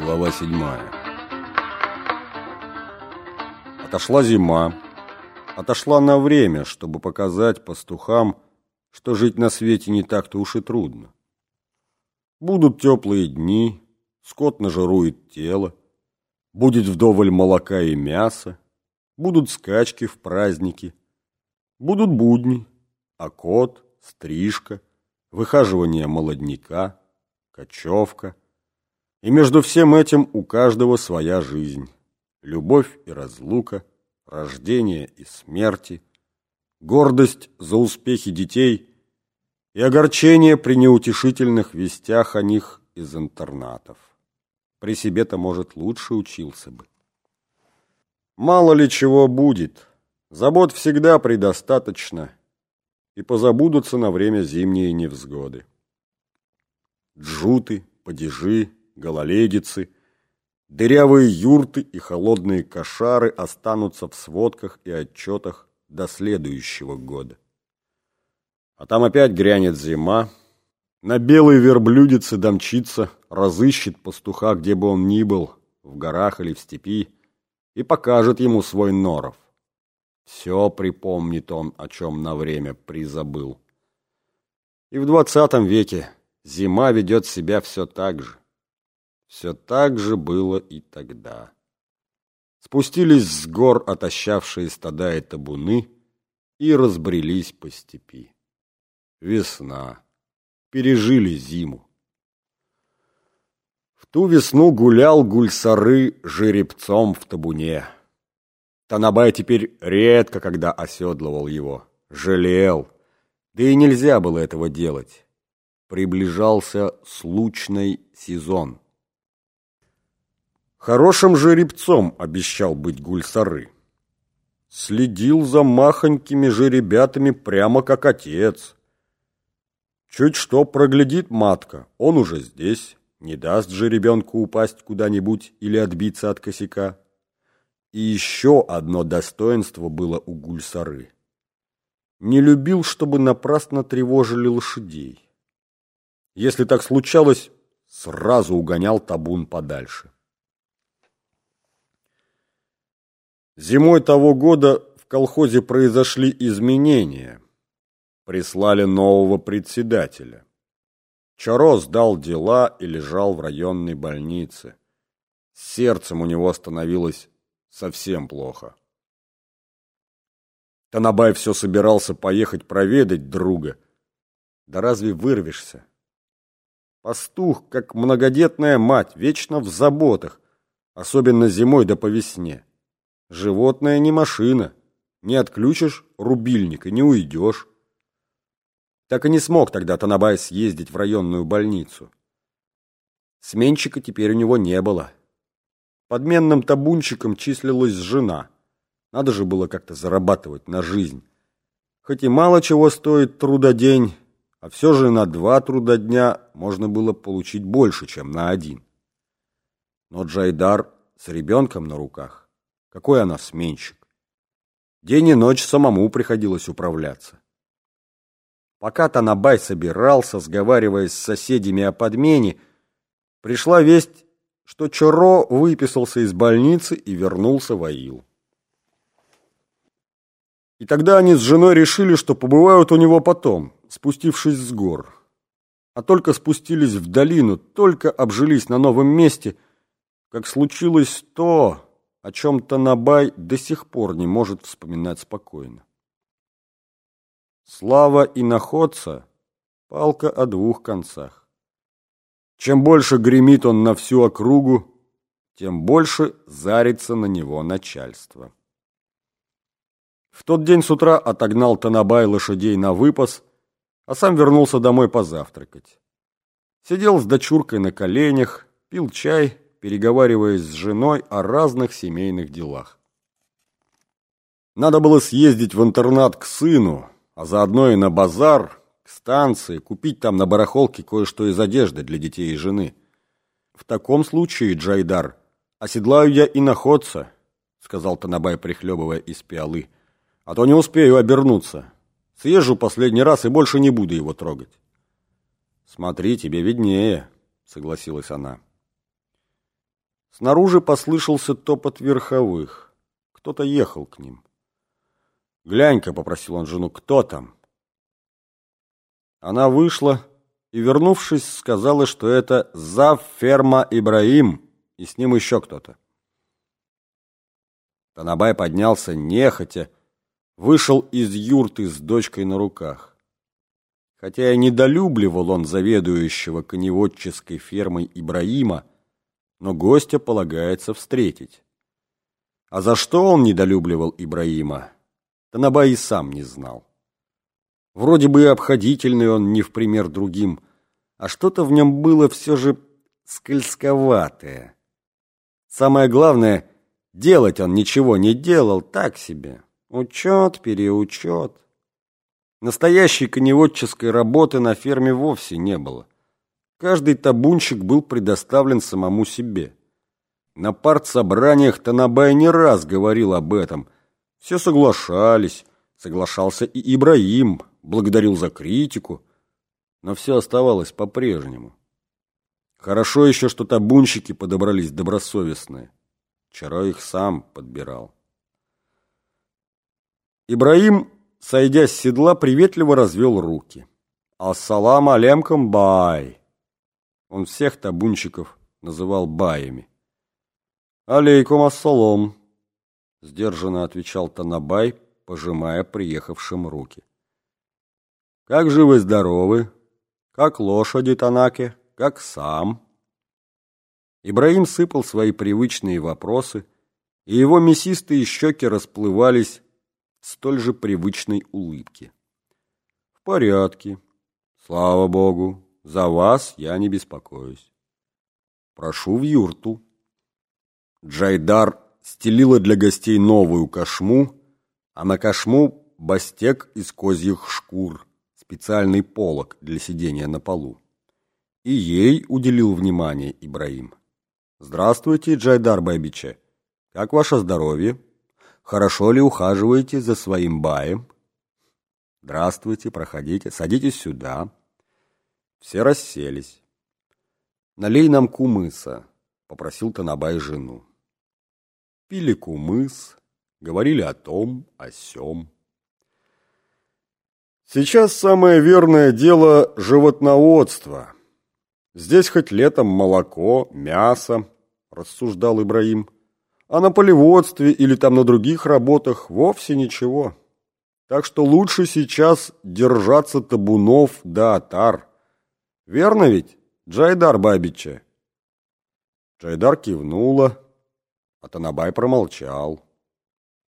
Глава седьмая. Отошла зима. Отошла на время, чтобы показать пастухам, что жить на свете не так-то уж и трудно. Будут теплые дни, скот нажирует тело, будет вдоволь молока и мяса, будут скачки в праздники, будут будни, окот, стрижка, выхаживание молодняка, кочевка. И между всем этим у каждого своя жизнь. Любовь и разлука, рождение и смерти, гордость за успехи детей и огорчение при неутешительных вестях о них из интернатов. При себе-то, может, лучше учился бы. Мало ли чего будет, забот всегда предостаточно, и позабудутся на время зимние невзгоды. Джуты, падежи, гололедицы, дырявые юрты и холодные кошары останутся в сводках и отчетах до следующего года. А там опять грянет зима, на белой верблюдице домчится, разыщет пастуха, где бы он ни был, в горах или в степи, и покажет ему свой норов. Все припомнит он, о чем на время призабыл. И в двадцатом веке зима ведет себя все так же. Все так же было и тогда. Спустились с гор отощавшие стада и табуны и разбрелись по степи. Весна. Пережили зиму. В ту весну гулял гульсары жеребцом в табуне. Танабай теперь редко когда оседлывал его, жалел. Да и нельзя было этого делать. Приближался случный сезон. Хорошим жеребцом обещал быть гульсары. Следил за махонькими жеребятами прямо как отец. Чуть что проглядит матка, он уже здесь, не даст же ребенку упасть куда-нибудь или отбиться от косяка. И еще одно достоинство было у гульсары. Не любил, чтобы напрасно тревожили лошадей. Если так случалось, сразу угонял табун подальше. Зимой того года в колхозе произошли изменения. Прислали нового председателя. Чаро сдал дела и лежал в районной больнице. С сердцем у него становилось совсем плохо. Танабай все собирался поехать проведать друга. Да разве вырвешься? Пастух, как многодетная мать, вечно в заботах, особенно зимой да по весне. Животное не машина. Не отключишь рубильника, не уйдешь. Так и не смог тогда Танабай съездить в районную больницу. Сменщика теперь у него не было. Подменным табунщиком числилась жена. Надо же было как-то зарабатывать на жизнь. Хоть и мало чего стоит трудодень, а все же на два трудодня можно было получить больше, чем на один. Но Джайдар с ребенком на руках, какой она сменщик. День и ночь самому приходилось управляться. Пока Танабай собирался, сговариваясь с соседями о подмене, пришла весть что Чоро выписался из больницы и вернулся в Аил. И тогда они с женой решили, что побывают у него потом, спустившись с гор. А только спустились в долину, только обжились на новом месте, как случилось то, о чем Танабай до сих пор не может вспоминать спокойно. Слава и находца – палка о двух концах. Чем больше гремит он на всю округу, тем больше зарится на него начальство. В тот день с утра отогнал Танабай лошадей на выпас, а сам вернулся домой позавтракать. Сидел с дочуркой на коленях, пил чай, переговариваясь с женой о разных семейных делах. Надо было съездить в интернат к сыну, а заодно и на базар, к станции, купить там на барахолке кое-что из одежды для детей и жены. В таком случае, Джайдар, оседлаю я и находца, сказал Танабай, прихлебывая из пиалы, а то не успею обернуться. Съезжу последний раз и больше не буду его трогать. Смотри, тебе виднее, согласилась она. Снаружи послышался топот верховых. Кто-то ехал к ним. «Глянь-ка», — попросил он жену, — «кто там?» Она вышла и, вернувшись, сказала, что это зав ферма Ибраим, и с ним еще кто-то. Танабай поднялся нехотя, вышел из юрты с дочкой на руках. Хотя и недолюбливал он заведующего коневодческой фермой Ибраима, но гостя полагается встретить. А за что он недолюбливал Ибраима, Танабай и сам не знал. Вроде бы и обходительный он не в пример другим, а что-то в нем было все же скользковатое. Самое главное, делать он ничего не делал, так себе. Учет, переучет. Настоящей коневодческой работы на ферме вовсе не было. Каждый табунщик был предоставлен самому себе. На партсобраниях Танабай не раз говорил об этом. Все соглашались, соглашался и Ибраим, благодарил за критику, но все оставалось по-прежнему. Хорошо еще, что табунщики подобрались добросовестные. Вчера их сам подбирал. Ибраим, сойдя с седла, приветливо развел руки. «Ассалам алейкум, бай!» Он всех табунщиков называл баями. «Алейкум ассалам!» Сдержанно отвечал Танабай, пожимая приехавшим руки. «Как живы-здоровы? Как лошади, Танаке? Как сам?» Ибраим сыпал свои привычные вопросы, и его мясистые щеки расплывались в столь же привычной улыбке. «В порядке. Слава Богу. За вас я не беспокоюсь. Прошу в юрту. Джайдар стелила для гостей новую кошму, а на кошму бастек из козьих шкур, специальный полог для сидения на полу. И ей уделил внимание Ибраим. «Здравствуйте, Джайдар Байбиче. Как ваше здоровье? Хорошо ли ухаживаете за своим баем?» «Здравствуйте, проходите, садитесь сюда». Все расселись. «Налей нам кумыса», — попросил Танабай жену. Пили кумыс, говорили о том, о сём. Сейчас самое верное дело – животноводство. Здесь хоть летом молоко, мясо, рассуждал Ибраим, а на полеводстве или там на других работах вовсе ничего. Так что лучше сейчас держаться табунов да отар. Верно ведь, Джайдар Бабича?» Джайдар кивнула, а Танабай промолчал.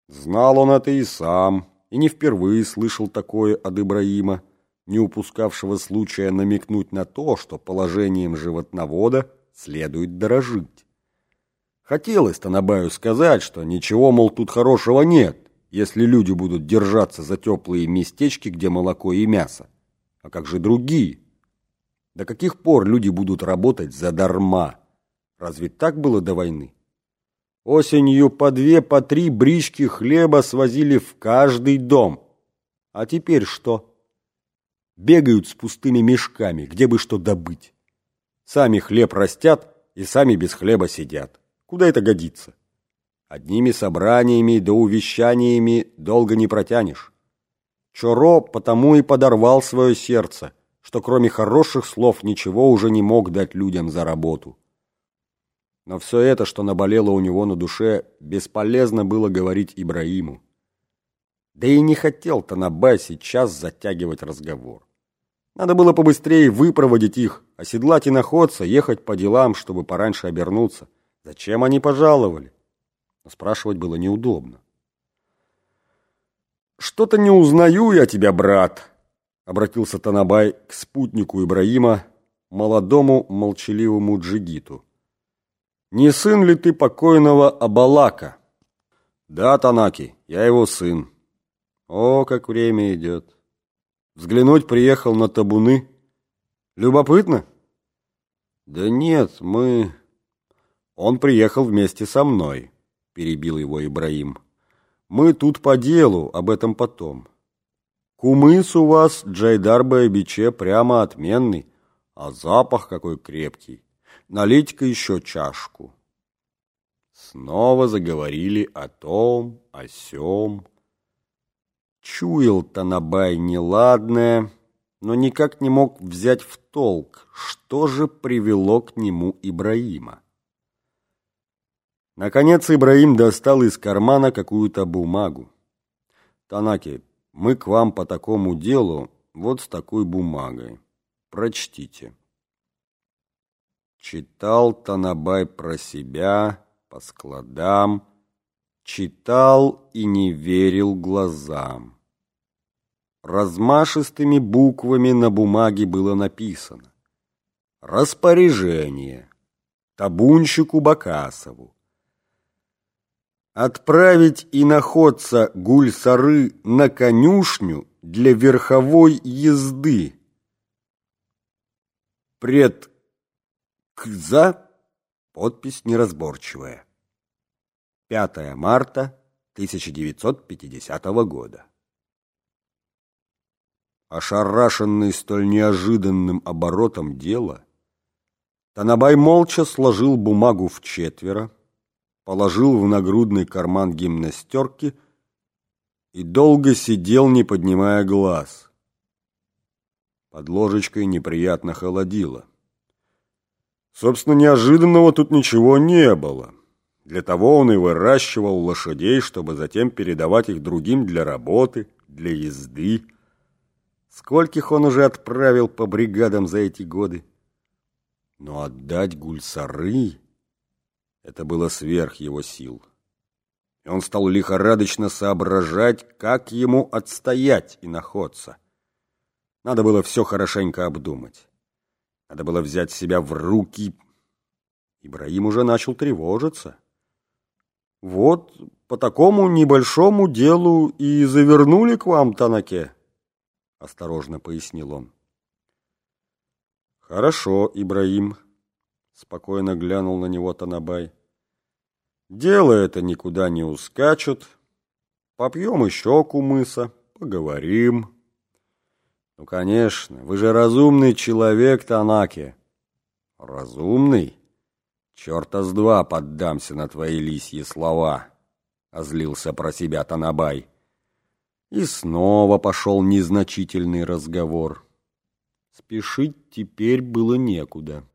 Знал он это и сам, и не впервые слышал такое от Ибраима, не упускавшего случая намекнуть на то, что положением животновода следует дорожить. Хотелось Танабаю сказать, что ничего, мол, тут хорошего нет, если люди будут держаться за теплые местечки, где молоко и мясо. А как же другие? До каких пор люди будут работать задарма? Разве так было до войны? Осенью по две, по три брички хлеба свозили в каждый дом. А теперь что? Бегают с пустыми мешками, где бы что добыть. Сами хлеб растят и сами без хлеба сидят. Куда это годится? Одними собраниями да увещаниями долго не протянешь. Чоро потому и подорвал свое сердце, что кроме хороших слов ничего уже не мог дать людям за работу. Но все это, что наболело у него на душе, бесполезно было говорить Ибраиму. Да и не хотел Танабай сейчас затягивать разговор. Надо было побыстрее выпроводить их, оседлать и находца, ехать по делам, чтобы пораньше обернуться. Зачем они пожаловали? Но спрашивать было неудобно. «Что-то не узнаю я тебя, брат», обратился Танабай к спутнику Ибраима, молодому молчаливому джигиту. «Не сын ли ты покойного Абалака?» «Да, Танаки, я его сын». «О, как время идет!» «Взглянуть приехал на табуны. Любопытно?» «Да нет, мы...» «Он приехал вместе со мной», — перебил его Ибраим. «Мы тут по делу, об этом потом». Кумыс у вас, Джайдар Байбиче, прямо отменный, а запах какой крепкий. Налейте-ка еще чашку. снова заговорили о том, о сём. Чуял Танабай неладное, но никак не мог взять в толк, что же привело к нему Ибраима. Наконец Ибраим достал из кармана какую-то бумагу. «Танаки, мы к вам по такому делу вот с такой бумагой. Прочтите». Читал Танабай про себя, по складам, читал и не верил глазам. Размашистыми буквами на бумаге было написано «Распоряжение табунщику Бакасову отправить и находца гульсары на конюшню для верховой езды. Пред Кза подпись неразборчивая. 5 марта 1950 года. Ошарашенный столь неожиданным оборотом дела, Танабай молча сложил бумагу в четверо, положил в нагрудный карман гимнастерки и долго сидел, не поднимая глаз. Под ложечкой неприятно холодило. Собственно, неожиданного тут ничего не было. Для того он и выращивал лошадей, чтобы затем передавать их другим для работы, для езды. Скольких он уже отправил по бригадам за эти годы. Но отдать гульсары... Это было сверх его сил. И он стал лихорадочно соображать, как ему отстоять и находиться. Надо было все хорошенько обдумать. Надо было взять себя в руки. Ибраим уже начал тревожиться. Вот по такому небольшому делу и завернули к вам, Танаке, осторожно пояснил он. Хорошо, Ибраим, спокойно глянул на него Танабай. Дело это никуда не ускачет. Попьем еще кумыса, поговорим. Ну, конечно, вы же разумный человек, Танаки. Разумный? Черта с два поддамся на твои лисьи слова, озлился про себя Танабай. И снова пошел незначительный разговор. Спешить теперь было некуда.